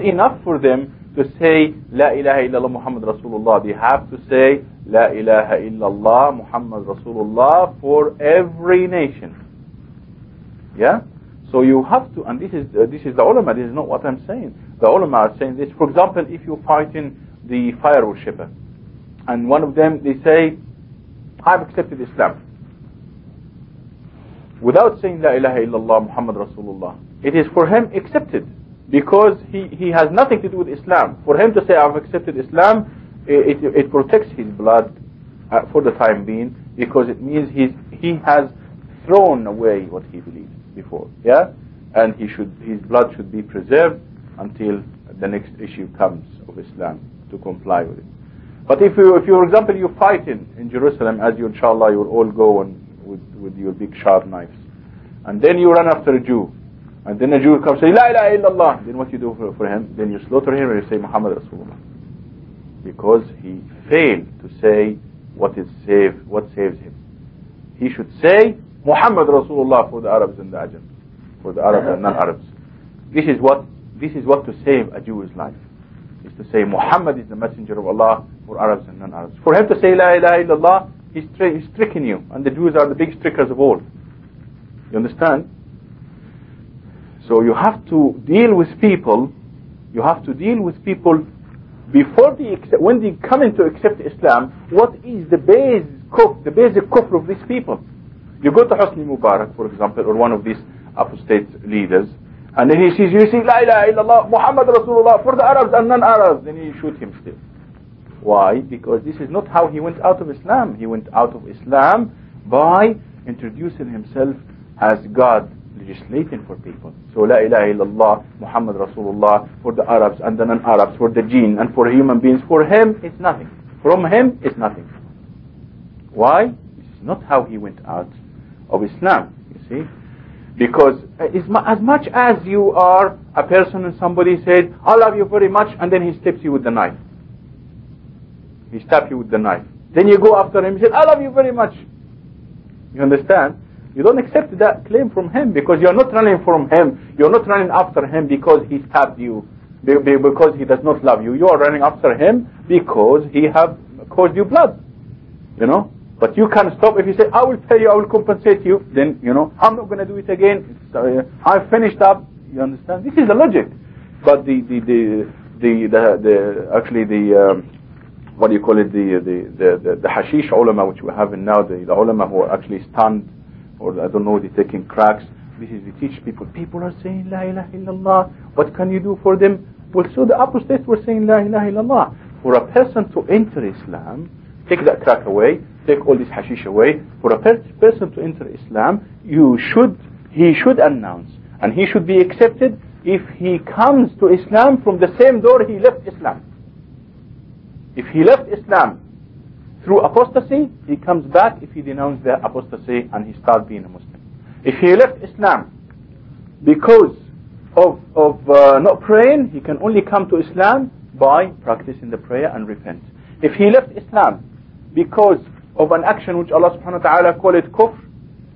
enough for them to say La ilaha illallah Muhammad Rasulullah. They have to say La ilaha illallah Muhammad Rasulullah for every nation. Yeah? So you have to, and this is uh, this is the ulama. This is not what I'm saying. The ulama are saying this. For example, if you fight in the fire worshipper, and one of them they say, "I've accepted Islam," without saying La ilaha illallah Muhammad Rasulullah, it is for him accepted because he he has nothing to do with Islam. For him to say, "I've accepted Islam," it it, it protects his blood uh, for the time being because it means he's he has thrown away what he believed before. Yeah? And he should, his blood should be preserved until the next issue comes of Islam to comply with it. But if you, if you, for example, you fight in, in Jerusalem, as you, inshallah, you will all go on with, with your big sharp knives. And then you run after a Jew. And then a Jew comes say, La ilaha illallah. Then what you do for, for him? Then you slaughter him and you say, Muhammad Rasulullah. Because he failed to say what is save, what saves him. He should say, Muhammad Rasulullah for the Arabs and the Ajams, for the Arabs and non-Arabs. This is what this is what to save a Jew's life. Is to say Muhammad is the messenger of Allah for Arabs and non-Arabs. For him to say La ilaha illallah, he's, he's tricking you. And the Jews are the biggest trickers of all. You understand? So you have to deal with people, you have to deal with people before they when they come in to accept Islam, what is the base kufr, the basic kufr of these people? You go to Hosni Mubarak, for example, or one of these apostate leaders, and then he sees you say, La ilaha illallah, Muhammad Rasulullah, for the Arabs and non-Arabs, then you shoot him still. Why? Because this is not how he went out of Islam. He went out of Islam by introducing himself as God legislating for people. So La ilaha illallah, Muhammad Rasulullah, for the Arabs and the non-Arabs, for the jinn and for human beings, for him it's nothing. From him it's nothing. Why? It's not how he went out of Islam, you see. Because uh, as much as you are a person and somebody said, I love you very much, and then he stabs you with the knife. He stabs you with the knife. Then you go after him, he said, I love you very much. You understand? You don't accept that claim from him because you're not running from him. You're not running after him because he stabbed you, because he does not love you. You are running after him because he have caused you blood. You know? But you can stop if you say, I will pay you, I will compensate you, then, you know, I'm not going to do it again. Uh, I've finished up. You understand? This is the logic. But the, the, the, the, the, the actually the, um, what do you call it, the, the, the, the, the hashish ulama, which we have in now, the, the ulama who actually stunned, or I don't know, they're taking cracks. This is, we teach people, people are saying, La ilaha illallah. What can you do for them? Well, so the apostates were saying, La ilaha illallah. For a person to enter Islam, take that crack away, take all this hashish away. For a per person to enter Islam, you should, he should announce, and he should be accepted if he comes to Islam from the same door he left Islam. If he left Islam through apostasy, he comes back if he denounced the apostasy and he starts being a Muslim. If he left Islam because of, of uh, not praying, he can only come to Islam by practicing the prayer and repent. If he left Islam because of an action which Allah subhanahu wa ta'ala call it kufr,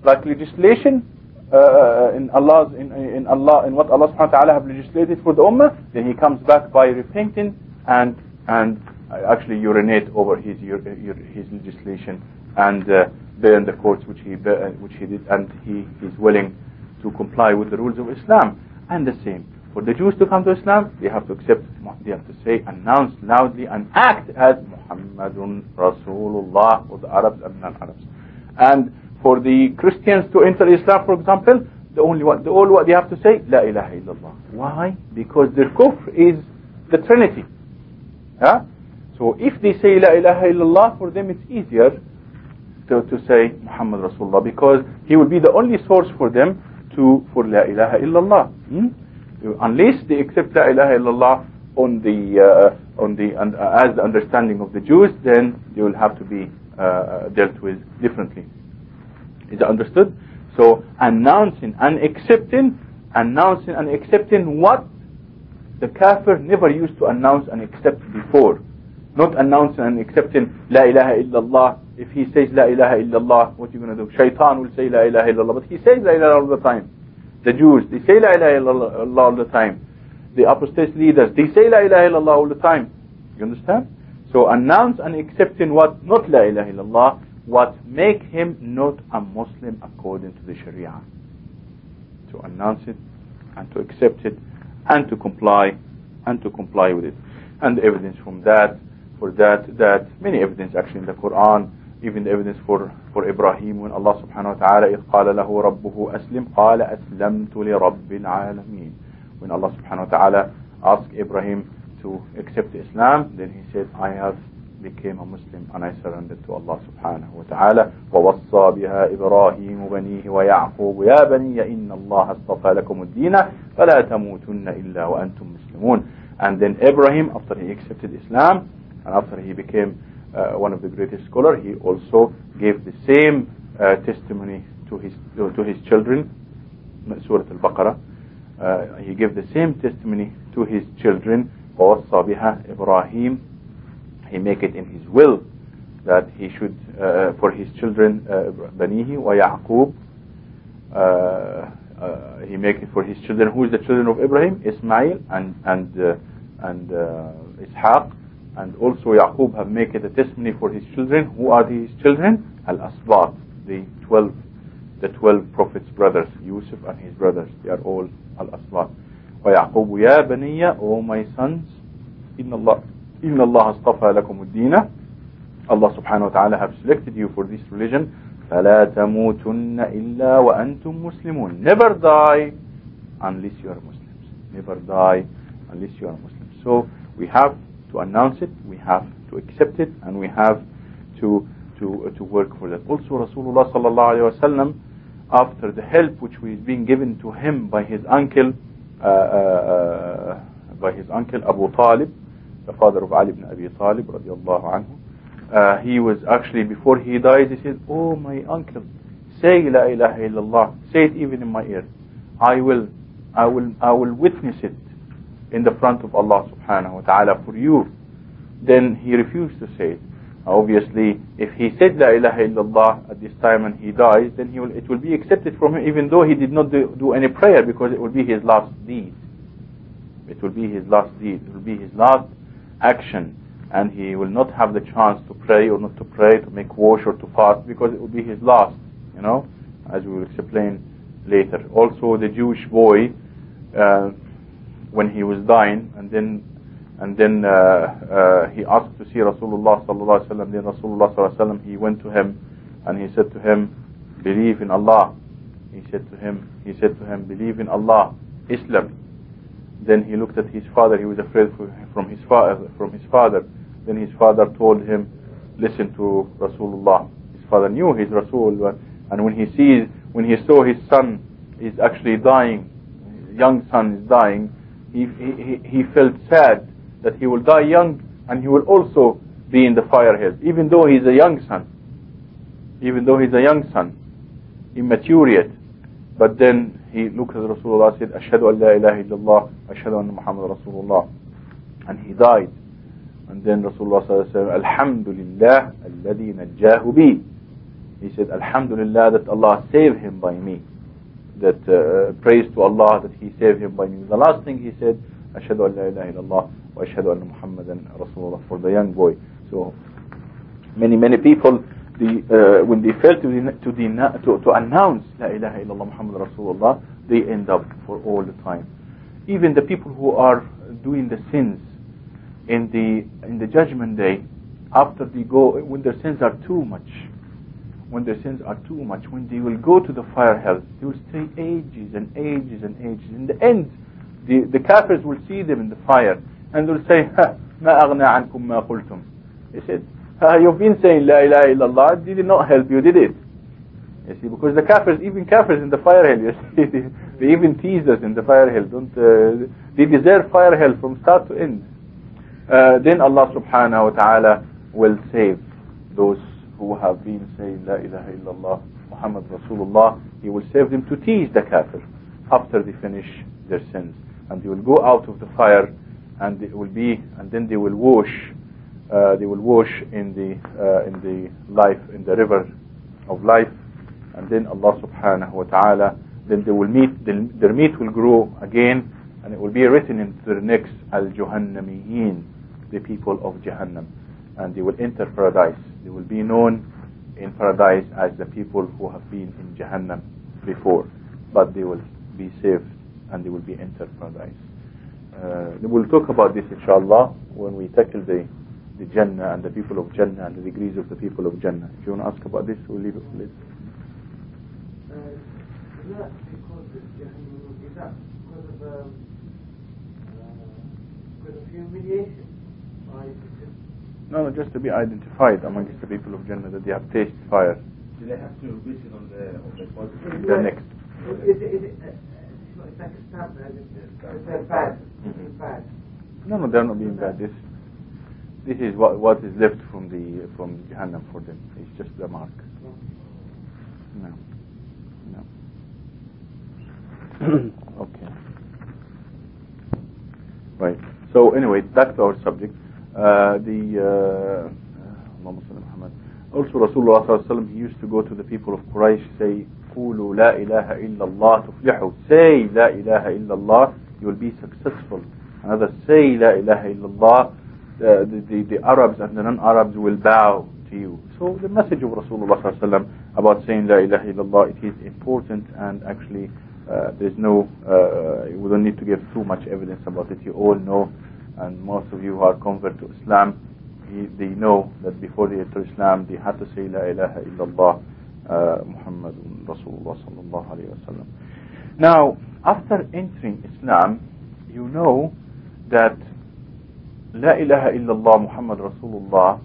like legislation, uh, in Allah's in, in Allah in what Allah subhanahu wa ta'ala have legislated for the ummah, then he comes back by repenting and and actually urinate over his his legislation and uh, burn the courts which he which he did, and he is willing to comply with the rules of Islam. And the same for the Jews to come to Islam, they have to accept, they have to say, announce loudly and act as Muhammadun Rasulullah for the Arabs and non-Arabs. And for the Christians to enter Islam, for example, the only what, the all what they have to say, La ilaha illallah. Why? Because their kufr is the Trinity. Yeah? So if they say La ilaha illallah, for them it's easier to, to say Muhammad Rasulullah because he will be the only source for them to for La ilaha illallah. Hmm? unless they accept La ilaha illallah on the uh, on the uh, as the understanding of the Jews, then they will have to be uh, dealt with differently. Is that understood? So announcing and accepting, announcing and accepting what the kafir never used to announce and accept before. Not announcing and accepting La ilaha illallah. If he says La ilaha illallah, what are you going to do? Shaitan will say La ilaha illallah, but he says La ilaha all the time. The Jews, they say La ilaha illallah all the time. the apostate leaders, they say La ilaha illallah all the time. You understand? So announce and accepting what? Not La ilaha illallah, what make him not a Muslim according to the Sharia. To announce it and to accept it and to comply and to comply with it. And the evidence from that, for that, that many evidence actually in the Quran, even the evidence for, for Ibrahim when Allah subhanahu wa ta'ala إذ قال له ربه أسلم قال أسلمت لرب العالمين when Allah subhanahu wa ta'ala asked Ibrahim to accept Islam then he said I have became a Muslim and I surrendered to Allah subhanahu wa ta'ala ووصى بها إبراهيم بنيه ويعقوب يا بني إن الله اصطفى لكم الدين فلا تموتن إلا وأنتم مسلمون and then Ibrahim after he accepted Islam and after he became uh, one of the greatest scholars, he also gave the same uh, testimony to his to his children, Surah Al-Baqarah. Uh, he gave the same testimony to his children, or Sabiha Ibrahim. He make it in his will that he should uh, for his children uh, Banihi wa Yaqub. he make it for his children. Who is the children of Ibrahim? Ismail and and and Ishaq and also Yaqub have make it a testimony for his children who are his children Al-Asbat the 12 the 12 prophets brothers Yusuf and his brothers they are all Al-Asbat ويعقوب يا بني O my sons إن الله إن الله اصطفى لكم الدين Allah subhanahu wa ta'ala have selected you for this religion فلا تموتن إلا وأنتم مسلمون never die unless you are Muslims never die unless you are Muslims so we have to announce it we have to accept it and we have to to uh, to work for that. also Rasulullah sallallahu alaihi wasallam after the help which was being given to him by his uncle uh, uh, uh, by his uncle Abu Talib the father of Ali ibn Abi Talib radiallahu anhu uh, he was actually before he died he said oh my uncle say la ilaha illallah say it even in my ear. I will I will I will witness it in the front of Allah subhanahu wa ta'ala for you then he refused to say it. Obviously if he said la ilaha illallah at this time and he dies then he will it will be accepted from him even though he did not do, do any prayer because it will be his last deed. It will be his last deed. It will be his last action. And he will not have the chance to pray or not to pray to make wash or to fast because it will be his last you know as we will explain later. Also the Jewish boy uh, when he was dying and then and then uh, uh, he asked to see Rasulullah sallallahu alaihi wasallam then Rasulullah sallallahu alaihi wasallam he went to him and he said to him believe in Allah. He said to him he said to him believe in Allah Islam. Then he looked at his father. He was afraid from his father from his father. Then his father told him listen to Rasulullah. His father knew his Rasul and when he sees when he saw his son is actually dying young son is dying he, he, he felt sad that he will die young and he will also be in the fire hell even though he's a young son. Even though he's a young son immature yet but then he looked at Rasulullah said ashhadu an la ilaha illallah ashhadu anna muhammad rasulullah. And he died. And then Rasulullah said alhamdulillah alladhi najjahu bi. He said alhamdulillah that Allah saved him by me that uh, praise to Allah that he saved him by me the last thing he said ashhadu an la ilaha illallah wa ashhadu anna muhammadan rasulullah for the young boy so many many people the, uh, when they fail to, to, to, to announce La ilaha illallah Muhammad Rasulullah, they end up for all the time. Even the people who are doing the sins in the in the judgment day, after they go, when their sins are too much, when their sins are too much, when they will go to the fire hell, they will stay ages and ages and ages. In the end, the, the kafirs will see them in the fire and they'll say, ما أغنى عنكم ما قلتم. They said, uh, you've been saying La ilaha illallah, did it not help you, did it? You see, because the kafirs, even kafirs in the fire hell, you see, they, they even tease us in the fire hell. Don't, uh, they deserve fire hell from start to end. Uh, then Allah subhanahu wa ta'ala will save those who have been saying La ilaha illallah, Muhammad Rasulullah. He will save them to tease the kafir after they finish their sins. And they will go out of the fire and it will be, and then they will wash uh, they will wash in the uh, in the life in the river of life and then Allah subhanahu wa ta'ala then they will meet their meat will grow again and it will be written into their necks al-Juhannamiyin, the people of Jahannam. And they will enter paradise. They will be known in paradise as the people who have been in Jahannam before. But they will be saved and they will be entered paradise. Uh, we'll talk about this inshallah when we tackle the, the Jannah and the people of Jannah and the degrees of the people of Jannah. If you want to ask about this, we'll leave it for. Uh, is that because of Jahannam, is that because of, um, uh, because of humiliation? Or is it just No, no, just to be identified amongst the people of Jannah that they have tasted fire. Do they have to visit on the on the positive? The next. Is it, is it, uh, it's not- like a stamp, as it's bad, it's bad. No, no, they're not being bad. This, this is what what is left from the from Jahannam for them. It's just the mark. No, no. okay. Right. So anyway, back to our subject. Uh, the uh, Allahumma salli ala Muhammad. also Rasulullah sallallahu alaihi wasallam he used to go to the people of Quraysh say قولوا لا إله إلا الله تفلحوا say لا إله إلا الله you will be successful another say لا إله إلا الله the, the, the, the Arabs and the non-Arabs will bow to you so the message of Rasulullah sallallahu alaihi wasallam about saying لا إله إلا الله it is important and actually uh, there's no uh, we don't need to give too much evidence about it you all know and most of you who are convert to Islam they know that before they enter Islam they had to say La ilaha illallah uh, Muhammadun Rasulullah sallallahu alayhi wasallam. Now, after entering Islam, you know that La ilaha illallah Muhammad Rasulullah,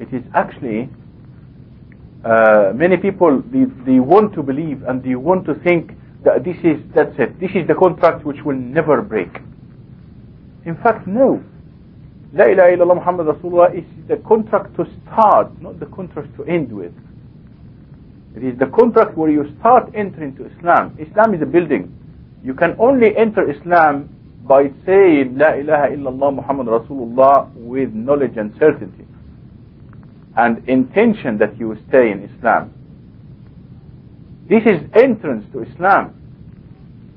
it is actually uh, many people they, they want to believe and they want to think that this is that's it. This is the contract which will never break. In fact, no. La ilaha illallah Muhammad Rasulullah is the contract to start, not the contract to end with. It is the contract where you start entering to Islam. Islam is a building. You can only enter Islam by saying La ilaha illallah Muhammad Rasulullah with knowledge and certainty and intention that you stay in Islam. This is entrance to Islam.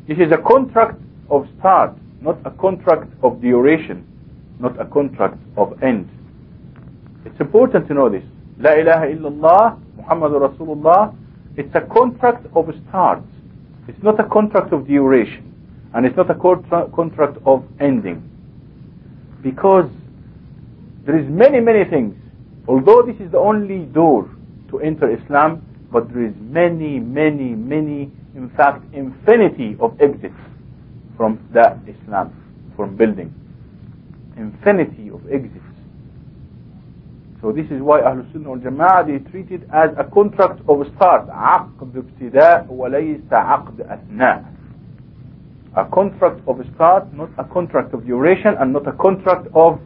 This is a contract of start, not a contract of duration, not a contract of end. It's important to know this. La ilaha illallah Muhammadur Rasulullah, it's a contract of start. It's not a contract of duration. And it's not a contra- contract of ending. Because there is many, many things. Although this is the only door to enter Islam, but there is many, many, many, in fact, infinity of exits from that Islam, from building. Infinity of exits. So this is why Ahlul Sunnah wal Jama'ah they treat it as a contract of start عقد ابتداء وليس عقد أثناء a contract of start not a contract of duration and not a contract of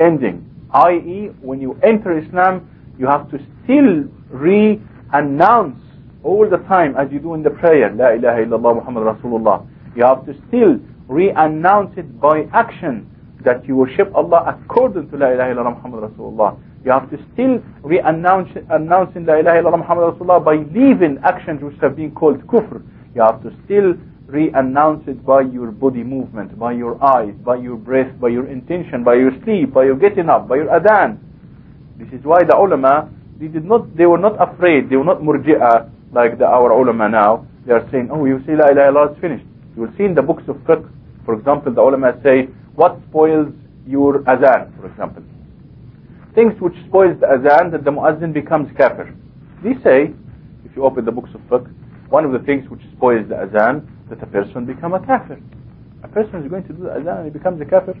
ending i.e. when you enter Islam you have to still re-announce all the time as you do in the prayer La ilaha illallah Muhammad Rasulullah you have to still re-announce it by action that you worship Allah according to La ilaha illallah Muhammad Rasulullah you have to still re-announce announcing La ilaha illallah Muhammad Rasulullah by leaving actions which have been called kufr. You have to still re-announce it by your body movement, by your eyes, by your breath, by your intention, by your sleep, by your getting up, by your adhan. This is why the ulama, they did not, they were not afraid, they were not murji'ah like the, our ulama now. They are saying, oh, you say La ilaha illallah, it's finished. You will see in the books of fiqh, for example, the ulama say, what spoils your azan, for example things which spoils the azan that the muazzin becomes kafir. They say, if you open the books of fiqh, one of the things which spoils the azan that a person become a kafir. A person is going to do the azan and he becomes a kafir.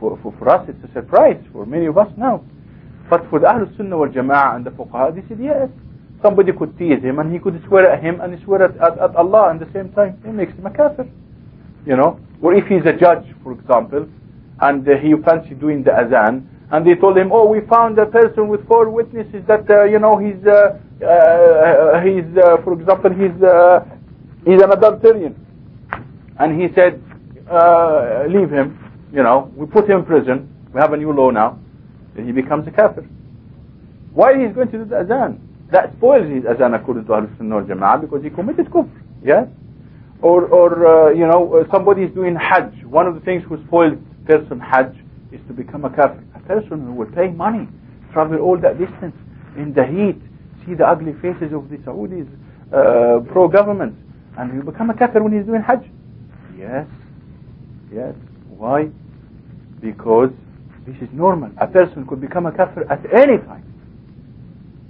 For, for, for us it's a surprise, for many of us now. But for the Ahlul Sunnah wal Jama'ah and the Fuqaha, they said yes. Somebody could tease him and he could swear at him and swear at, at, at Allah at the same time. It makes him a kafir. You know? Or if he's a judge, for example, and uh, he fancy doing the azan, and they told him, oh, we found a person with four witnesses that, uh, you know, he's, uh, uh, he's uh, for example, he's, uh, he's an adulterian. And he said, uh, leave him, you know, we put him in prison, we have a new law now, he becomes a kafir. Why he's going to do the azan? That spoils his azan according to Ahlul Sunnah wal Jama'ah because he committed kufr, yes? or, or uh, you know, uh, somebody is doing Hajj. One of the things who spoils person Hajj is to become a kafir. A person who will pay money, travel all that distance in the heat, see the ugly faces of the Saudis, uh, pro-government, and you become a kafir when he's doing Hajj. Yes, yes. Why? Because this is normal. A person could become a kafir at any time.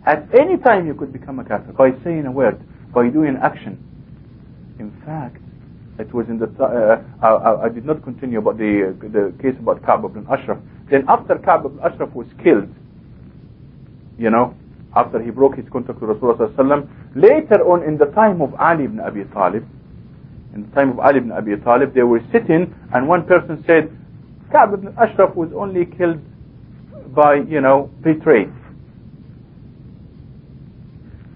At any time you could become a kafir by saying a word, by doing an action. In fact, it was in the uh, I, I, did not continue about the the case about Ka'b ibn Ashraf. Then after Ka'b ibn Ashraf was killed, you know, after he broke his contract with Rasulullah later on in the time of Ali ibn Abi Talib, in the time of Ali ibn Abi Talib, they were sitting and one person said, Ka'b ibn Ashraf was only killed by, you know, betrayed.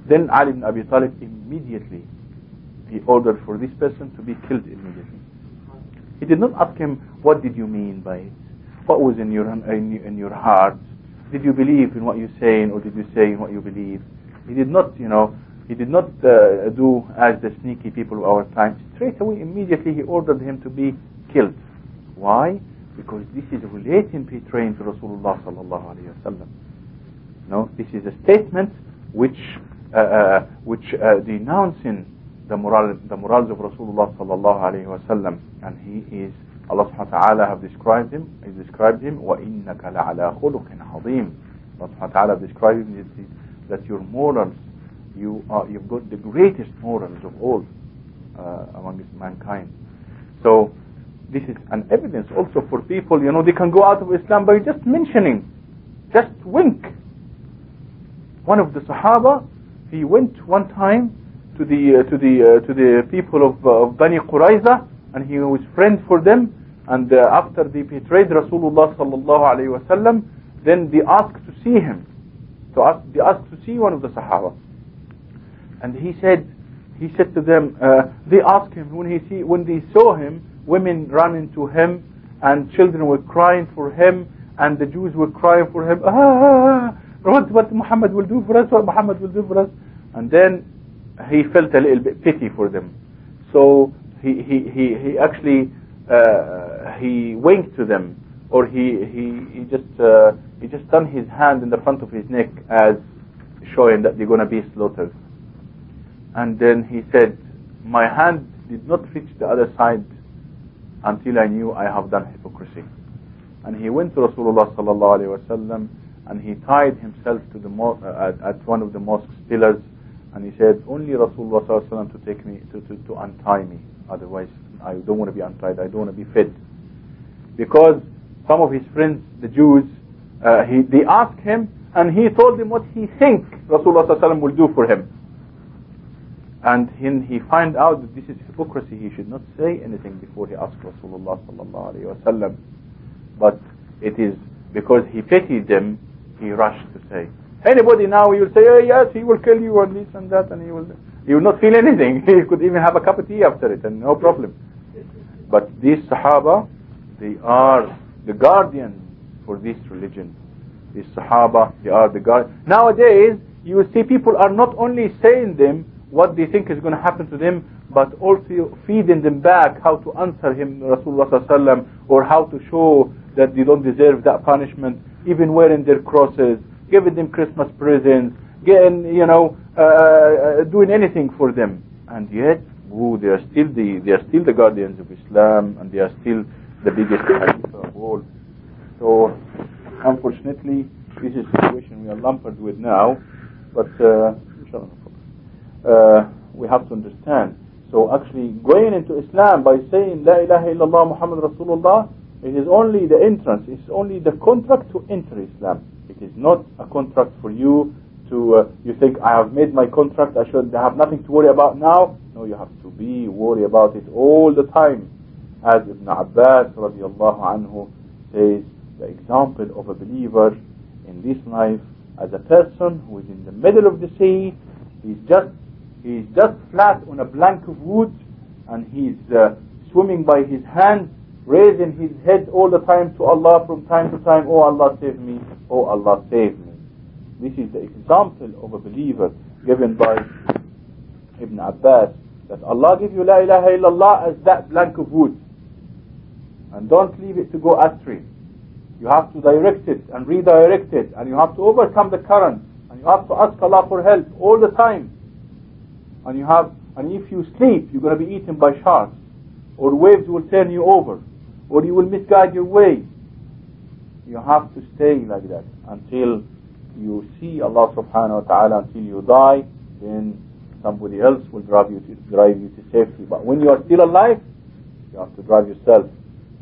Then Ali ibn Abi Talib immediately he ordered for this person to be killed immediately. He did not ask him, what did you mean by it? What was in your, in, in your heart? Did you believe in what you're saying or did you say in what you believe? He did not, you know, he did not uh, do as the sneaky people of our time. Straight away, immediately he ordered him to be killed. Why? Because this is relating betraying to Rasulullah sallallahu alayhi wasallam. No, this is a statement which which uh, denouncing the moral the morals of Rasulullah sallallahu alayhi wasallam, and he is Allah subhanahu wa ta'ala have described him. He described him وَإِنَّكَ لَعَلَى خُلُقٍ عَظِيمٍ Allah subhanahu wa ta'ala described him that your morals you are you've got the greatest morals of all uh, among mankind. So this is an evidence also for people. You know they can go out of Islam by just mentioning, just wink. One of the Sahaba, he went one time to the uh, to the uh, to the people of, uh, of Bani Qurayza and he was friend for them and uh, after they betrayed Rasulullah sallallahu alayhi wasallam then they asked to see him. So ask, they asked to see one of the Sahaba. And he said he said to them uh, they asked him when he see when they saw him women ran into him and children were crying for him and the Jews were crying for him ah, what, what Muhammad will do for us what Muhammad will do for us and then he felt a little bit pity for them. So he he he, he actually uh, he winked to them, or he he he just uh, he just turned his hand in the front of his neck as showing that they're going to be slaughtered. And then he said, "My hand did not reach the other side until I knew I have done hypocrisy." And he went to Rasulullah sallallahu alaihi wasallam and he tied himself to the uh, at, at one of the mosque's pillars and he said, only Rasulullah to take me, to, to, to untie me. Otherwise, I don't want to be untied. I don't want to be fed. Because some of his friends, the Jews, uh, he, they asked him, and he told them what he thinks Rasulullah will do for him. And he, he find out that this is hypocrisy. He should not say anything before he asks Rasulullah sallallahu. But it is because he pitied them, he rushed to say. Anybody now, you'll say, oh, yes, he will kill you and this and that, and he will, he will not feel anything. He could even have a cup of tea after it, and no problem. But these Sahaba, they are the guardians for this religion. These Sahaba, they are the guard. Nowadays, you will see people are not only saying them what they think is going to happen to them, but also feeding them back how to answer him, Rasulullah or how to show that they don't deserve that punishment, even wearing their crosses, giving them Christmas presents, getting, you know, uh, uh, doing anything for them. And yet, ooh, they are still the they are still the guardians of Islam, and they are still the biggest of all. So, unfortunately, this is the situation we are lumped with now. But uh, uh, we have to understand. So, actually, going into Islam by saying La ilaha illallah Muhammad Rasulullah, it is only the entrance. It's only the contract to enter Islam. It is not a contract for you to, uh, you think, I have made my contract, I should have nothing to worry about now. No, you have to be worry about it all the time. As Ibn Abbas radiallahu anhu says, the example of a believer in this life as a person who is in the middle of the sea, he's just, he's just flat on a blank of wood and he's uh, swimming by his hands raising his head all the time to Allah from time to time, Oh Allah save me, Oh Allah save me. This is the example of a believer given by Ibn Abbas That Allah give you La ilaha illallah as that plank of wood. And don't leave it to go astray. You have to direct it and redirect it and you have to overcome the current and you have to ask Allah for help all the time. And you have and if you sleep you're going to be eaten by sharks or waves will turn you over or you will misguide your way. You have to stay like that until you see Allah subhanahu wa ta'ala until you die then somebody else will drive you to drive you to safety. But when you are still alive you have to drive yourself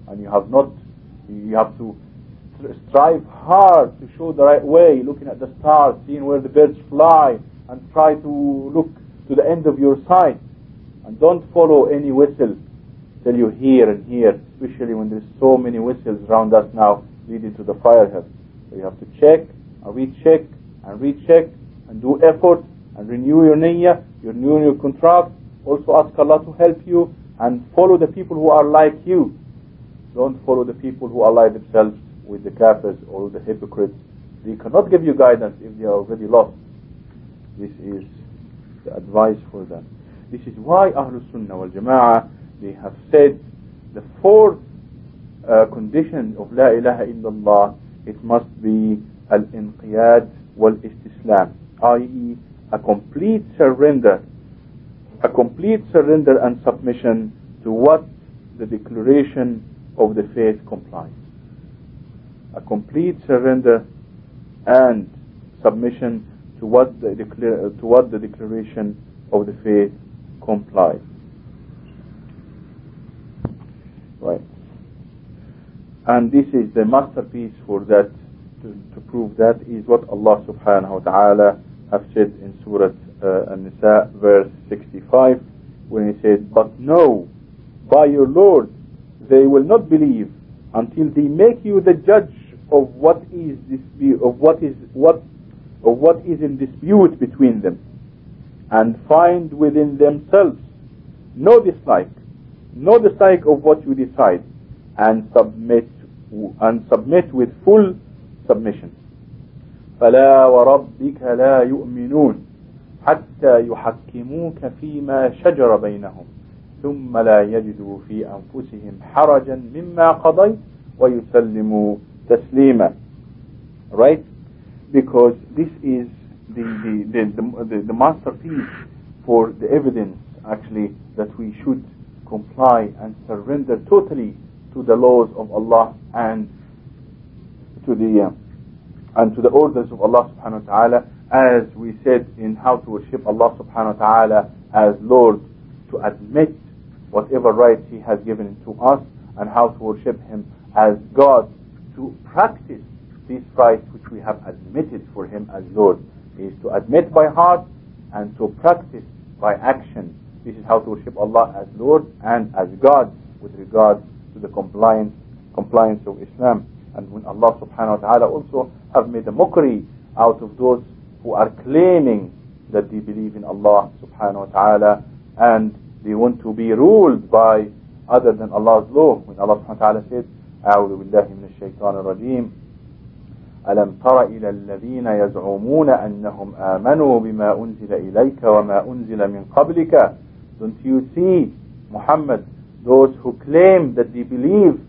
and you have not you have to strive hard to show the right way, looking at the stars, seeing where the birds fly, and try to look to the end of your sight. And don't follow any whistle till you hear and hear, especially when there's so many whistles around us now leading to the fire. So you have to check and recheck and recheck and do effort and renew your niyyah, renew your contract. Also ask Allah to help you and follow the people who are like you. Don't follow the people who ally themselves with the kafirs or the hypocrites. They cannot give you guidance if they are already lost. This is the advice for them. This is why Ahlul Sunnah wal Jama'ah, they have said the fourth uh, conditions of La ilaha illallah, it must be al-inqiyad wal-istislam, i.e. a complete surrender, a complete surrender and submission to what the declaration of the faith complies a complete surrender and submission to what the to what the declaration of the faith complies. Right. And this is the masterpiece for that to, to prove that is what Allah subhanahu wa ta'ala have said in Surah uh, An-Nisa verse 65 when he said, But know by your Lord they will not believe until they make you the judge of what is dispute of what is what of what is in dispute between them and find within themselves no dislike no dislike of what you decide and submit and submit with full submission فلا وربك لا يؤمنون حتى يحكموك فيما شجر بينهم ثم لا يجدوا في أنفسهم حرجا مما قضيت ويسلموا taslima. Right? Because this is the, the, the, the, the masterpiece for the evidence actually that we should comply and surrender totally to the laws of Allah and to the uh, and to the orders of Allah subhanahu wa ta'ala as we said in how to worship Allah subhanahu wa ta'ala as Lord to admit whatever rights He has given to us and how to worship Him as God to practice these rights which we have admitted for him as Lord is to admit by heart and to practice by action. This is how to worship Allah as Lord and as God with regard to the compliance compliance of Islam. And when Allah subhanahu wa ta'ala also have made a mockery out of those who are claiming that they believe in Allah subhanahu wa ta'ala and they want to be ruled by other than Allah's law. When Allah subhanahu wa ta'ala said, أعوذ بالله من الشيطان الرجيم ألم تر إلى الذين يزعمون أنهم آمنوا بما أنزل إليك وما أنزل من قبلك Don't you see Muhammad those who claim that they believe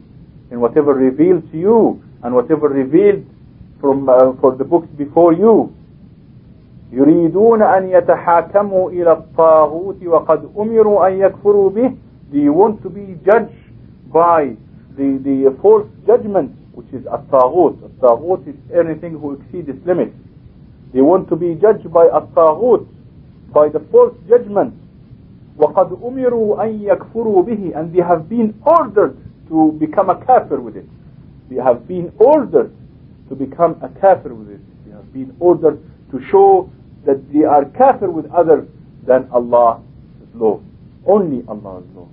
in whatever revealed to you and whatever revealed from uh, for the books before you يريدون أن يتحاكموا إلى الطاغوت وقد أمروا أن يكفروا به Do you want to be judged by the, the false judgment, which is at-taghut. At-taghut is anything who exceeds its limits. They want to be judged by at-taghut, by the false judgment. وَقَدْ أُمِرُوا أَن يَكْفُرُوا بِهِ And they have been ordered to become a kafir with it. They have been ordered to become a kafir with it. They have been ordered to show that they are kafir with other than Allah's law. Only Allah's law.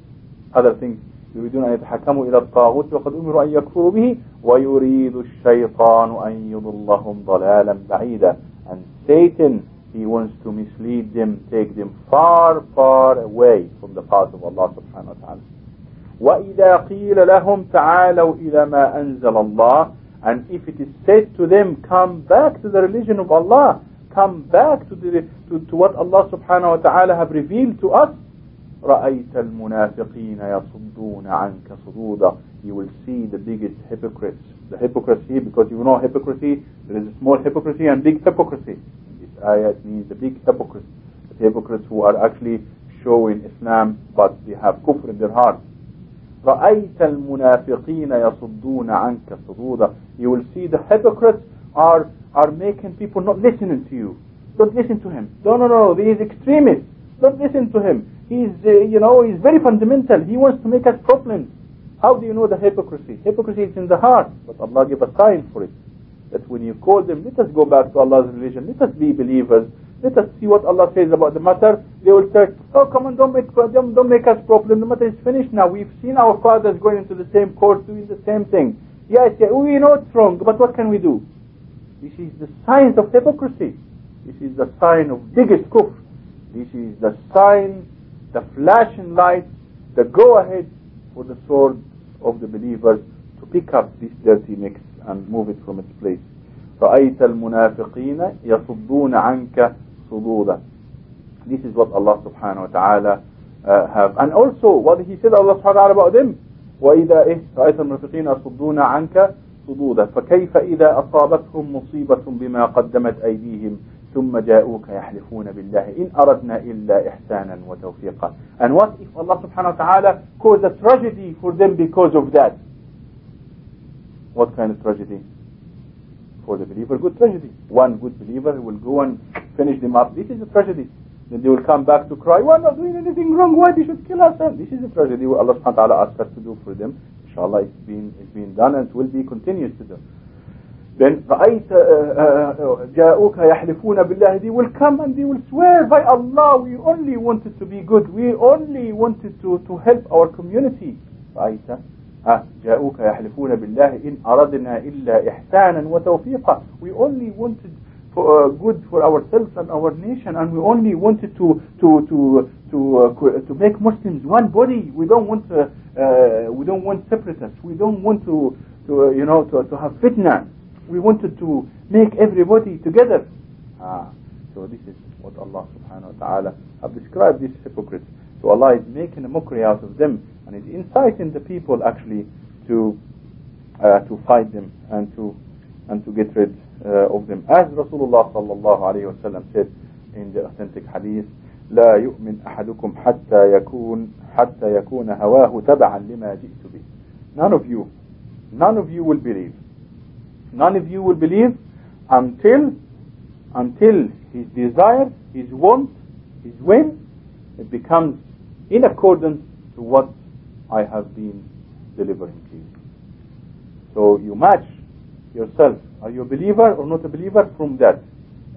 Other things يريدون أن يتحكموا إلى الطاغوت وقد أمروا أن يكفروا به ويريد الشيطان أن يضلهم ضلالا بعيدا and Satan he wants to mislead them take them far far away from the path of Allah subhanahu wa ta'ala وإذا قيل لهم تعالوا إلى ما أنزل الله and if it is said to them come back to the religion of Allah come back to, the, to, to what Allah subhanahu wa ta'ala have revealed to us رأيت المنافقين يصدون عنك صدودا You will see the biggest hypocrites. The hypocrisy, because you know hypocrisy, there is a small hypocrisy and big hypocrisy. This ayat means the big hypocrites. The hypocrites who are actually showing Islam, but they have kufr in their heart. رأيت المنافقين يصدون عنك صدودا You will see the hypocrites are, are making people not listening to you. Don't listen to him. No, no, no, he is extremist. Don't listen to him. He's, uh, you know, he's very fundamental. He wants to make us problems. How do you know the hypocrisy? Hypocrisy is in the heart, but Allah give a sign for it. That when you call them, let us go back to Allah's religion, let us be believers, let us see what Allah says about the matter. They will say, oh come on, don't make, don't, don't make us problem. The matter is finished now. We've seen our fathers going into the same course doing the same thing. Yes, yeah, we know it's wrong, but what can we do? This is the sign of hypocrisy. This is the sign of biggest kufr. This is the sign, the flashing light, the go-ahead for the sword of the believers to pick up this dirty mix and move it from its place. رأيت المنافقين يصدون عنك صدودا This is what Allah subhanahu wa ta'ala uh, have. And also what he said Allah subhanahu wa ta'ala about them. وإذا إيه رأيت المنافقين يصدون عنك صدودا فكيف إذا أصابتهم مصيبة بما قدمت أيديهم ثم جاءوك يحلفون بالله إن أردنا إلا إحسانا وتوفيقا And what if Allah subhanahu wa ta'ala caused a tragedy for them because of that? What kind of tragedy? For the believer, good tragedy. One good believer will go and finish them up. This is a tragedy. Then they will come back to cry, we're not doing anything wrong, why they should kill ourselves? This is a tragedy what Allah subhanahu wa ta'ala asked us to do for them. Inshallah, it's been, it's been done and it will be continuous to do. Then رأيت جاءوك يحلفون بالله they will come and they will swear by Allah we only wanted to be good we only wanted to, to help our community رأيت جاءوك يحلفون بالله إن أردنا إلا إحسانا وتوفيقا we only wanted for, uh, good for ourselves and our nation and we only wanted to to to to uh, to make Muslims one body we don't want uh, uh, we don't want separatists we don't want to to uh, you know to, to have fitna we wanted to make everybody together. Ah, so this is what Allah subhanahu wa ta'ala have described these hypocrites. So Allah is making a mockery out of them and is inciting the people actually to uh, to fight them and to and to get rid uh, of them. As Rasulullah sallallahu alayhi wa sallam said in the authentic hadith, لا يؤمن أحدكم حتى يكون حتى يكون هواه تبعا لما جئت به. None of you, none of you will believe none of you will believe until until his desire, his want, his whim, it becomes in accordance to what I have been delivering to you. So you match yourself. Are you a believer or not a believer? From that.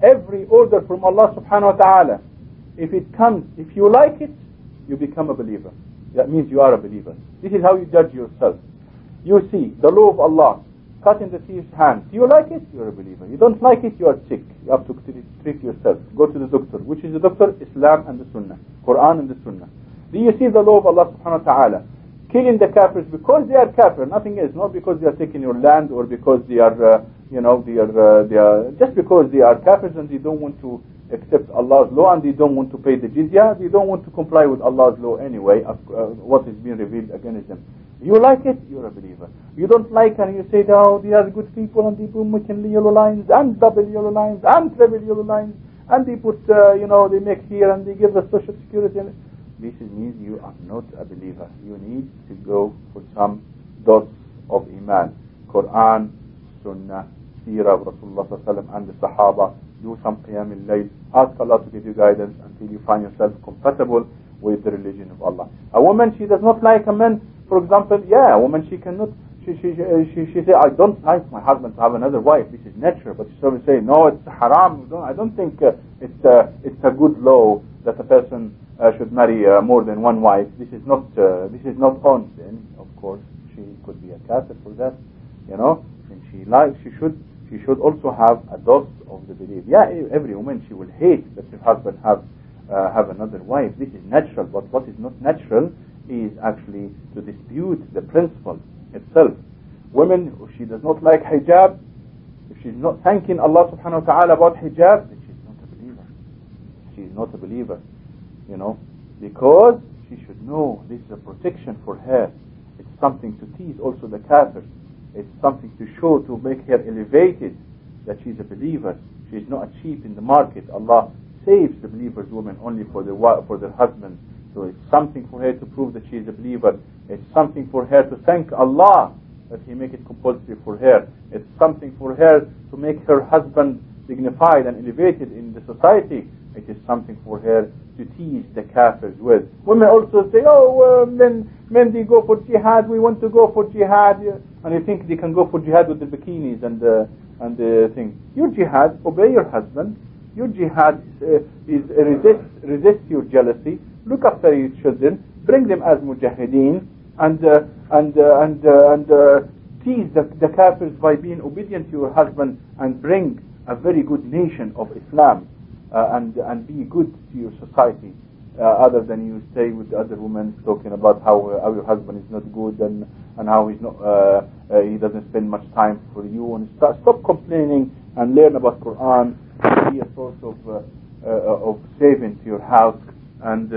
Every order from Allah subhanahu wa ta'ala, if it comes, if you like it, you become a believer. That means you are a believer. This is how you judge yourself. You see, the law of Allah, cut in the thief's hand. Do you like it? You're a believer. You don't like it? You are sick. You have to treat yourself. Go to the doctor. Which is the doctor? Islam and the Sunnah. Quran and the Sunnah. Do you see the law of Allah subhanahu wa ta'ala? Killing the kafirs because they are kafir, nothing else. Not because they are taking your land or because they are, uh, you know, they are, uh, they are, just because they are kafirs and they don't want to accept Allah's law and they don't want to pay the jizya, they don't want to comply with Allah's law anyway, uh, what is being revealed against them. You like it, you're a believer. You don't like and you say, oh, they are good people and they put McKinley yellow lines and double yellow lines and triple yellow lines and they put, uh, you know, they make here and they give the social security. And this means you are not a believer. You need to go for some dots of Iman. Quran, Sunnah, Seerah of Rasulullah and the Sahaba. Do some Qiyam al-Layl. Ask Allah to give you guidance until you find yourself compatible with the religion of Allah. A woman, she does not like a man for example, yeah, a woman, she cannot, she, she, she, she say, I don't like my husband to have another wife. This is natural. But she say, no, it's haram. I don't think uh, it's, uh, it's a good law that a person uh, should marry uh, more than one wife. This is not, uh, this is not on sin. Of course, she could be a kafir for that, you know. And she likes, she should, she should also have a dose of the belief. Yeah, every woman, she will hate that her husband have, uh, have another wife. This is natural. But what is not natural is actually to dispute the principle itself. Women, if she does not like hijab, if she's not thanking Allah subhanahu wa ta'ala about hijab, then she's not a believer. She's not a believer, you know, because she should know this is a protection for her. It's something to tease also the kafir. It's something to show, to make her elevated that she's a believer. She's not a cheap in the market. Allah saves the believer's woman only for the for their husband. So it's something for her to prove that she is a believer. It's something for her to thank Allah that He make it compulsory for her. It's something for her to make her husband dignified and elevated in the society. It is something for her to tease the kafirs with. Women also say, oh, uh, men, men they go for jihad, we want to go for jihad. And they think they can go for jihad with the bikinis and the, and the thing. Your jihad, obey your husband. Your jihad uh, is uh, resist, resist your jealousy. Look after your children. Bring them as mujahideen. And, uh, and, uh, and, uh, and uh, tease the, the kafirs by being obedient to your husband and bring a very good nation of Islam uh, and and be good to your society uh, other than you stay with the other women talking about how, uh, how your husband is not good and and how he's not uh, uh, he doesn't spend much time for you and start, stop complaining and learn about Quran be a source of uh, of saving to your house and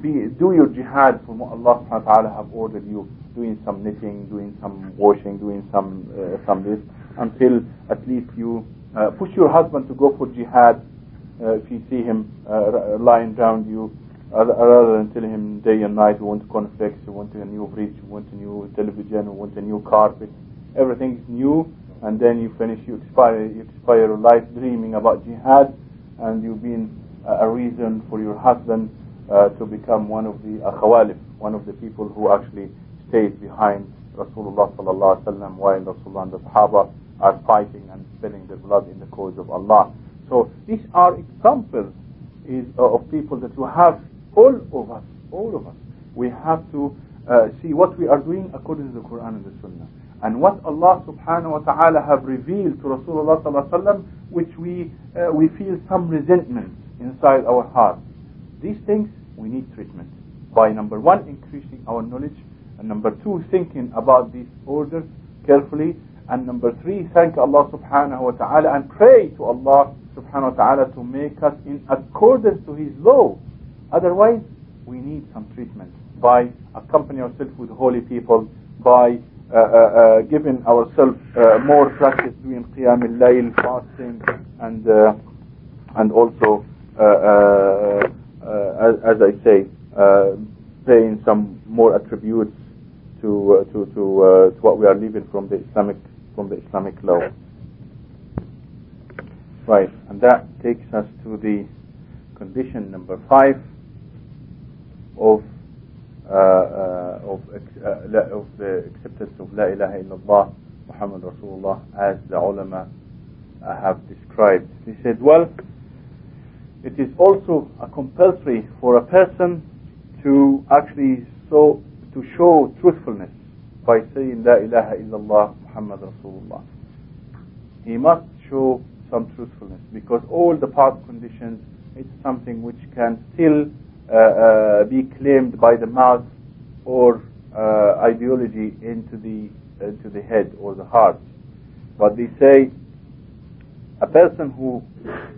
be do your jihad for what Allah subhanahu wa ta'ala have ordered you. Doing some knitting doing some washing doing some some this until at least you push your husband to go for jihad uh, if you see him uh, lying around you, rather than telling him day and night, we want cornflakes, we want a new fridge, we want a new television, we want a new carpet, everything is new, and then you finish, you expire, you expire your life dreaming about jihad, and you've been a reason for your husband uh, to become one of the akhawalif, one of the people who actually stays behind Rasulullah sallallahu alaihi wasallam while Rasulullah and the Sahaba are fighting and spilling their blood in the cause of Allah. So these are examples is, uh, of people that we have, all of us, all of us, we have to uh, see what we are doing according to the Quran and the Sunnah. And what Allah subhanahu wa ta'ala have revealed to Rasulullah sallallahu alaihi wasallam, which we, uh, we feel some resentment inside our heart. These things, we need treatment. By number one, increasing our knowledge. And number two, thinking about these orders carefully. And number three, thank Allah subhanahu wa ta'ala and pray to Allah subhanahu wa ta'ala to make us in accordance to his law. Otherwise, we need some treatment by accompanying ourselves with holy people, by uh, uh, uh, giving ourselves uh, more practice doing qiyam al-layl, fasting, and uh, and also, uh, as, as, I say, paying some more attributes to to to, to what we are living from the Islamic from the Islamic law. Right, and that takes us to the condition number five of uh, uh, of, uh, of the acceptance of La ilaha illallah Muhammad Rasulullah as the ulama have described. He said, well, it is also a compulsory for a person to actually so to show truthfulness by saying La ilaha illallah Muhammad Rasulullah. He must show some truthfulness because all the past conditions it's something which can still uh, uh, be claimed by the mouth or uh, ideology into the into the head or the heart but they say a person who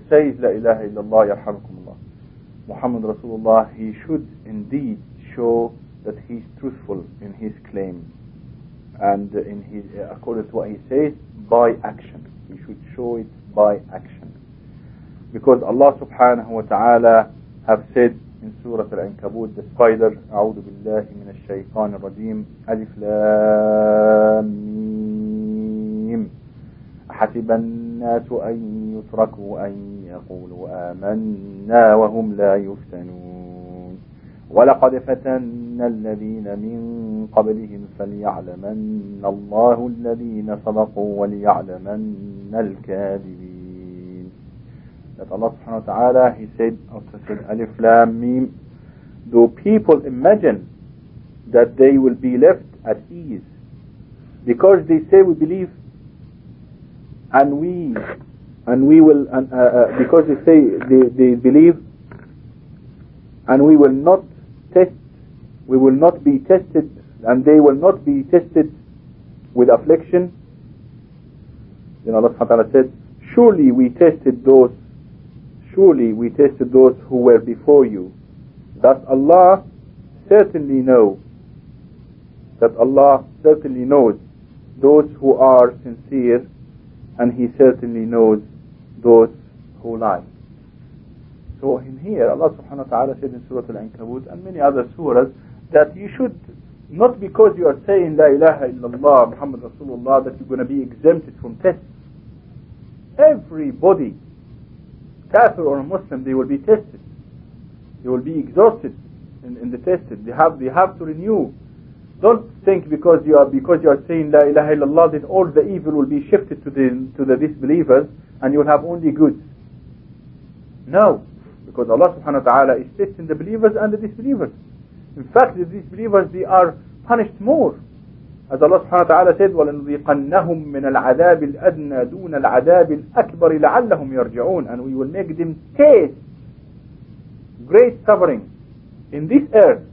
says la ilaha illallah yarhamukumullah Muhammad Rasulullah he should indeed show that he's truthful in his claim and in his according to what he says by action he should show it by action. Because Allah subhanahu wa ta'ala have said in Surah Al-Ankabut, the spider, أعوذ بالله من الشيطان الرجيم ألف لام حسب الناس أن يتركوا أن يقولوا آمنا وهم لا يفتنون ولقد فتنا الذين من قبلهم فليعلمن الله الذين صدقوا وليعلمن الكاذبين that Allah subhanahu wa he said also said alif lam mim do people imagine that they will be left at ease because they say we believe and we and we will uh, uh, because they say they, they believe and we will not test we will not be tested and they will not be tested with affliction. Then Allah subhanahu wa ta'ala said, Surely we tested those, surely we tested those who were before you. that Allah certainly know that Allah certainly knows those who are sincere and He certainly knows those who lie. So in here Allah subhanahu wa ta'ala said in Surah Al-Ankabut and many other surahs that you should not because you are saying La ilaha illallah Muhammad Rasulullah that you're going to be exempted from tests. Everybody, kafir or Muslim, they will be tested. They will be exhausted in, in the tested. They have they have to renew. Don't think because you are because you are saying La ilaha illallah that all the evil will be shifted to the to the disbelievers and you will have only good. No, because Allah subhanahu wa ta'ala is testing the believers and the disbelievers. In fact, the disbelievers they are punished more. As Allah subhanahu wa ta'ala said, وَلَنُذِيقَنَّهُم مِّنَ الْعَذَابِ الْأَدْنَى دُونَ الْعَذَابِ الْأَكْبَرِ لَعَلَّهُمْ يَرْجِعُونَ And we will make them taste great suffering in this earth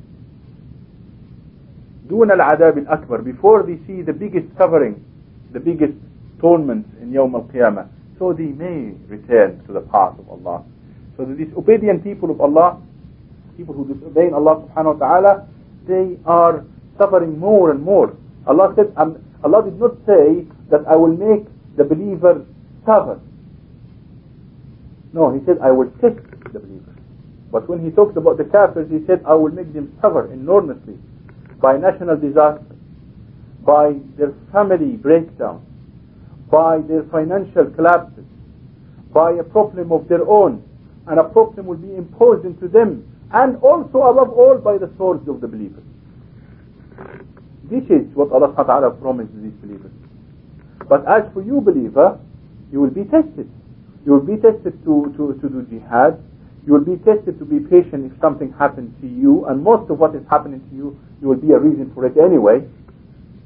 دون العذاب الأكبر before they see the biggest suffering the biggest torment in يوم القيامة so they may return to the path of Allah so the disobedient people of Allah people who disobey Allah subhanahu wa ta'ala they are suffering more and more. Allah said um, Allah did not say that I will make the believer suffer. No he said I will test the believer but when he talked about the kafirs he said I will make them suffer enormously by national disaster by their family breakdown by their financial collapses by a problem of their own and a problem will be imposed into them and also above all by the swords of the believers this is what Allah subhanahu wa ta'ala promised these believers but as for you believer you will be tested you will be tested to, to, to do jihad you will be tested to be patient if something happens to you and most of what is happening to you you will be a reason for it anyway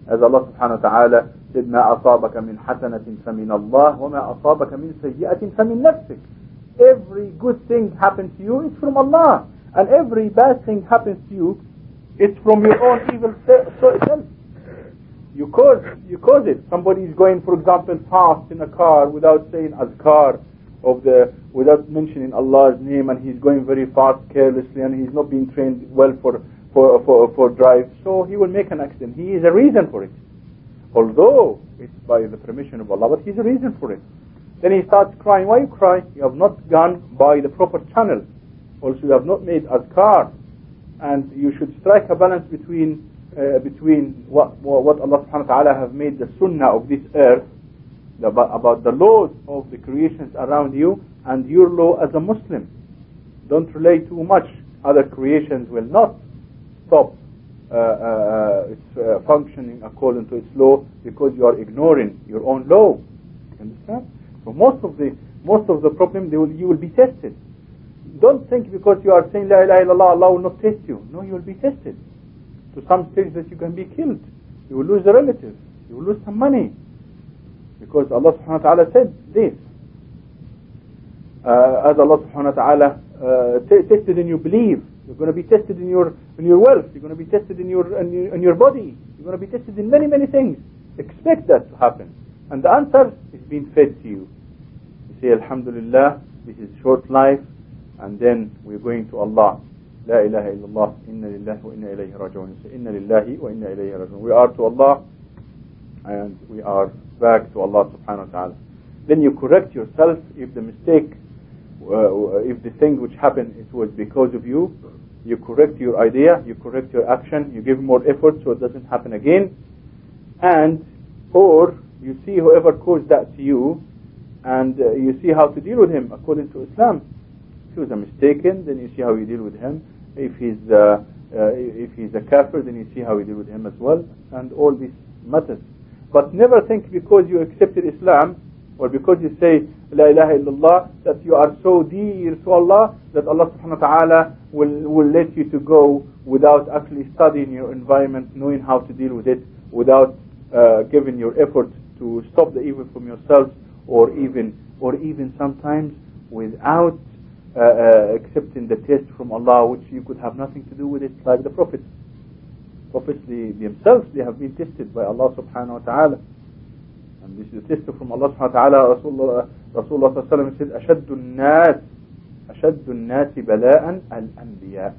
as Allah subhanahu wa ta'ala said ما أصابك من حسنة فمن الله وما أصابك من سيئة فمن نفسك every good thing happens to you it's from Allah. And every bad thing happens to you it's from your own evil self. You cause you cause it. Somebody is going for example fast in a car without saying azkar of the without mentioning Allah's name and he's going very fast carelessly and he's not being trained well for for for for drive. So he will make an accident. He is a reason for it. Although it's by the permission of Allah but he's a reason for it then he starts crying why you cry you have not gone by the proper channel. Also you have not made azkar. And you should strike a balance between uh, between what what Allah subhanahu wa ta'ala have made the sunnah of this earth about, the laws of the creations around you and your law as a Muslim. Don't relay too much. Other creations will not stop uh, uh, its uh, functioning according to its law because you are ignoring your own law. Understand so most of the most of the problem will, you will be tested. Don't think because you are saying La ilaha illallah Allah will not test you. No you will be tested. To some stage that you can be killed. You will lose a relative. You will lose some money. Because Allah subhanahu wa ta'ala said this. Uh, as Allah subhanahu wa ta'ala uh, tested in your belief you're going to be tested in your in your wealth. You're going to be tested in your, in your in your body. You're going to be tested in many many things. Expect that to happen and the answer is being fed to you you say alhamdulillah this is short life and then we're going to Allah لا إله إلا الله إن لله وإنا إليه راجعون إن لله وإنا إليه راجعون we are to Allah and we are back to Allah subhanahu wa ta'ala then you correct yourself if the mistake uh, if the thing which happened it was because of you you correct your idea you correct your action you give more effort so it doesn't happen again and or you see whoever caused that to you and uh, you see how to deal with him according to Islam. If he was a mistaken then you see how you deal with him. If he's uh, uh, if he's a kafir then you see how you deal with him as well and all these matters. But never think because you accepted Islam or because you say La ilaha illallah that you are so dear to Allah that Allah subhanahu wa ta'ala will, will let you to go without actually studying your environment, knowing how to deal with it, without uh, giving your effort to stop the evil from yourself or even or even sometimes without uh, uh, accepting the test from Allah which you could have nothing to do with it like the prophets prophets they, themselves they have been tested by Allah subhanahu wa ta'ala and this is a test from Allah subhanahu wa ta'ala Rasulullah, Rasulullah sallallahu alayhi wa sallam said أشد الناس أشد الناس بلاء الأنبياء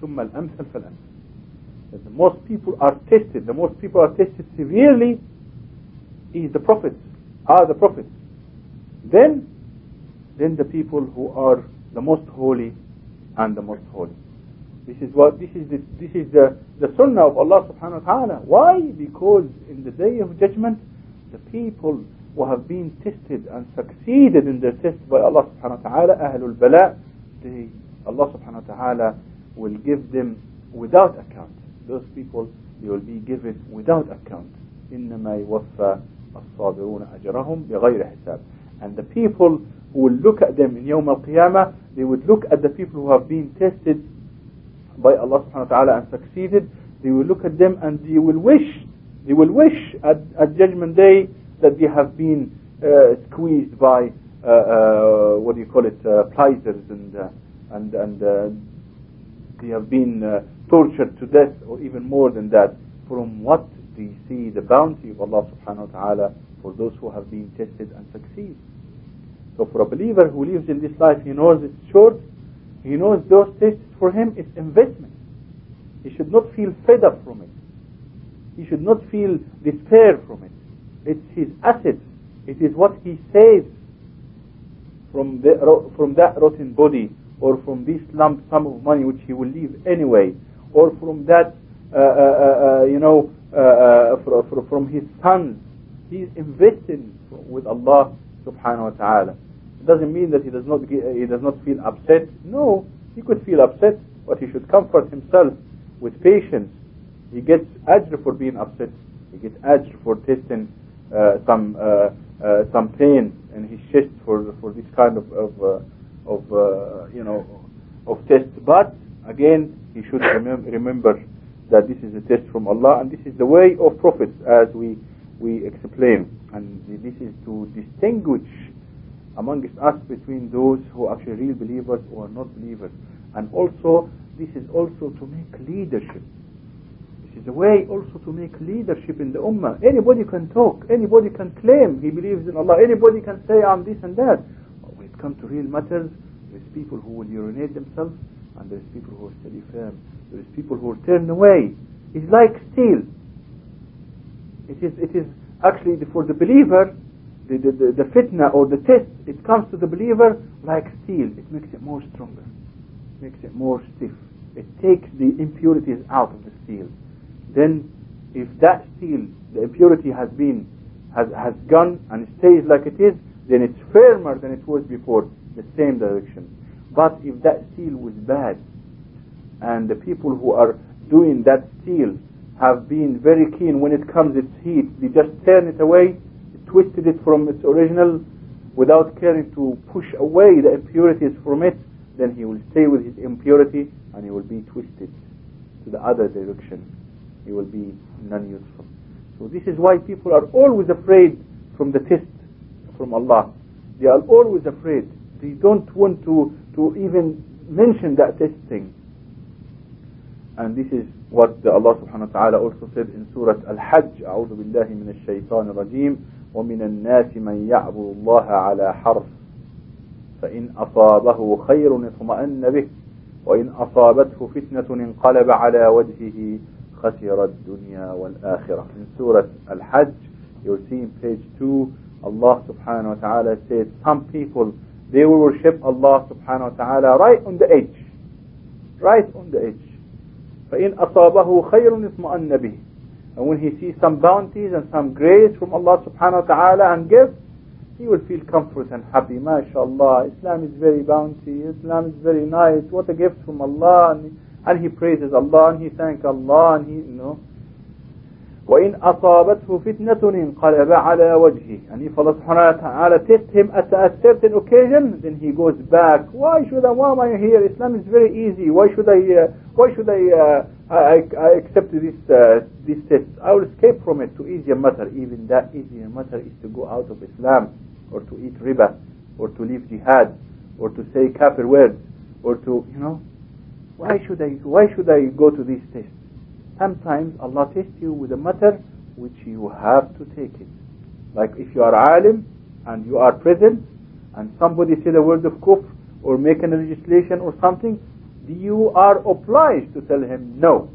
ثم الأمثل فالأمثل that the most people are tested the most people are tested severely is the prophets are the prophets. Then then the people who are the most holy and the most holy. This is what this is the, this is the the sunnah of Allah subhanahu wa ta'ala. Why? Because in the day of judgment the people who have been tested and succeeded in their test by Allah subhanahu wa ta'ala ahlul bala they Allah subhanahu wa ta'ala will give them without account those people they will be given without account إنما يوفى الصابرون أجرهم بغير حساب and the people who will look at them in يوم القيامة they would look at the people who have been tested by Allah subhanahu wa ta'ala and succeeded they will look at them and they will wish they will wish at, at judgment day that they have been uh, squeezed by uh, uh, what do you call it uh, pliers and uh, and and uh, they have been uh, tortured to death or even more than that from what do you see the bounty of Allah subhanahu wa ta'ala for those who have been tested and succeed. So for a believer who lives in this life he knows it's short he knows those tests for him is investment. He should not feel fed up from it. He should not feel despair from it. It's his asset. It is what he saves from the, from that rotten body or from this lump sum of money which he will leave anyway or from that uh, uh, uh, you know from his sons he's investing with Allah subhanahu wa ta'ala. It doesn't mean that he does not he does not feel upset. No he could feel upset but he should comfort himself with patience. He gets ajr for being upset. He gets ajr for tasting uh, some uh, uh, some pain in his chest for for this kind of of, of you know of test. But again he should remem remember that this is a test from Allah and this is the way of prophets as we we explain. And this is to distinguish amongst us between those who are actually real believers or not believers. And also this is also to make leadership. This is a way also to make leadership in the ummah. Anybody can talk anybody can claim he believes in Allah anybody can say I'm this and that. But when it comes to real matters there's people who will urinate themselves and there's people who are study firm. There's people who are turned away. It's like steel. It is it is actually for the believer the, the, the, the fitna or the test it comes to the believer like steel. It makes it more stronger. Makes it more stiff. It takes the impurities out of the steel. Then if that steel the impurity has been has, has gone and stays like it is then it's firmer than it was before. The same direction but if that steel was bad and the people who are doing that steel have been very keen when it comes its heat they just turn it away twisted it from its original without caring to push away the impurities from it then he will stay with his impurity and he will be twisted to the other direction. He will be non-useful so this is why people are always afraid from the test from Allah. They are always afraid. They don't want to to even mention that testing and this is what the Allah subhanahu wa ta'ala also said in Surah Al-Hajj أعوذ بالله من الشيطان الرجيم ومن الناس من يعبد الله على حرف فإن أصابه خير اطمأن به وإن أصابته فتنة انقلب على وجهه خسر الدنيا والآخرة in Surah Al-Hajj you'll see in page 2 Allah subhanahu wa ta'ala says some people they will worship Allah subhanahu wa ta'ala right on the edge right on the edge فإن أصابه خير اطمأن به and when he sees some bounties and some grace from Allah subhanahu wa ta'ala and gifts he will feel comfort and happy mashallah Islam is very bounty Islam is very nice what a gift from Allah and, and he praises Allah and he thanks Allah and he you know وإن أصابته فتنة انقلب على وجهه and if Allah subhanahu wa ta'ala tests him at a certain occasion then he goes back why should I why am I here Islam is very easy why should I uh, why should I, uh, I, I accept this uh, this test I will escape from it to easier matter even that easier matter is to go out of Islam or to eat riba or to leave jihad or to say kafir words or to you know why should I why should I go to this test Sometimes Allah tests you with a matter which you have to take it. Like if you are alim and you are present and somebody said a word of kufr or make a legislation or something, you are obliged to tell him no.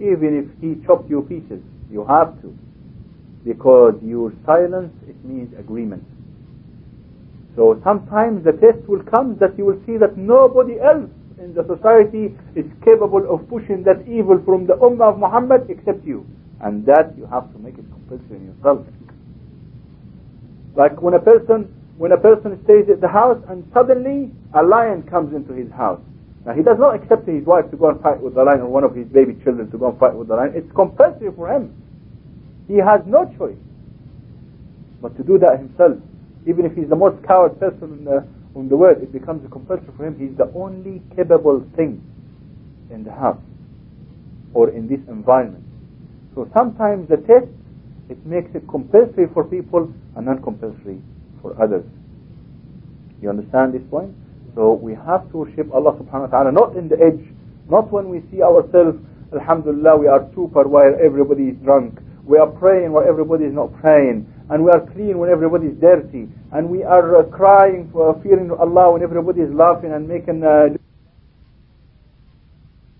Even if he chopped you pieces, you have to. Because your silence, it means agreement. So sometimes the test will come that you will see that nobody else in the society is capable of pushing that evil from the Ummah of Muhammad except you. And that you have to make it compulsory in yourself. Like when a person when a person stays at the house and suddenly a lion comes into his house. Now he does not accept his wife to go and fight with the lion or one of his baby children to go and fight with the lion. It's compulsory for him. He has no choice but to do that himself. Even if he's the most coward person in the, in the world, it becomes a compulsory for him. He's the only capable thing in the house or in this environment. So sometimes the test, it makes it compulsory for people and non-compulsory for others. You understand this point? So we have to worship Allah subhanahu wa ta'ala not in the edge, not when we see ourselves, Alhamdulillah, we are super while everybody is drunk. We are praying while everybody is not praying. And we are clean when everybody is dirty. And we are uh, crying for fearing Allah when everybody is laughing and making uh,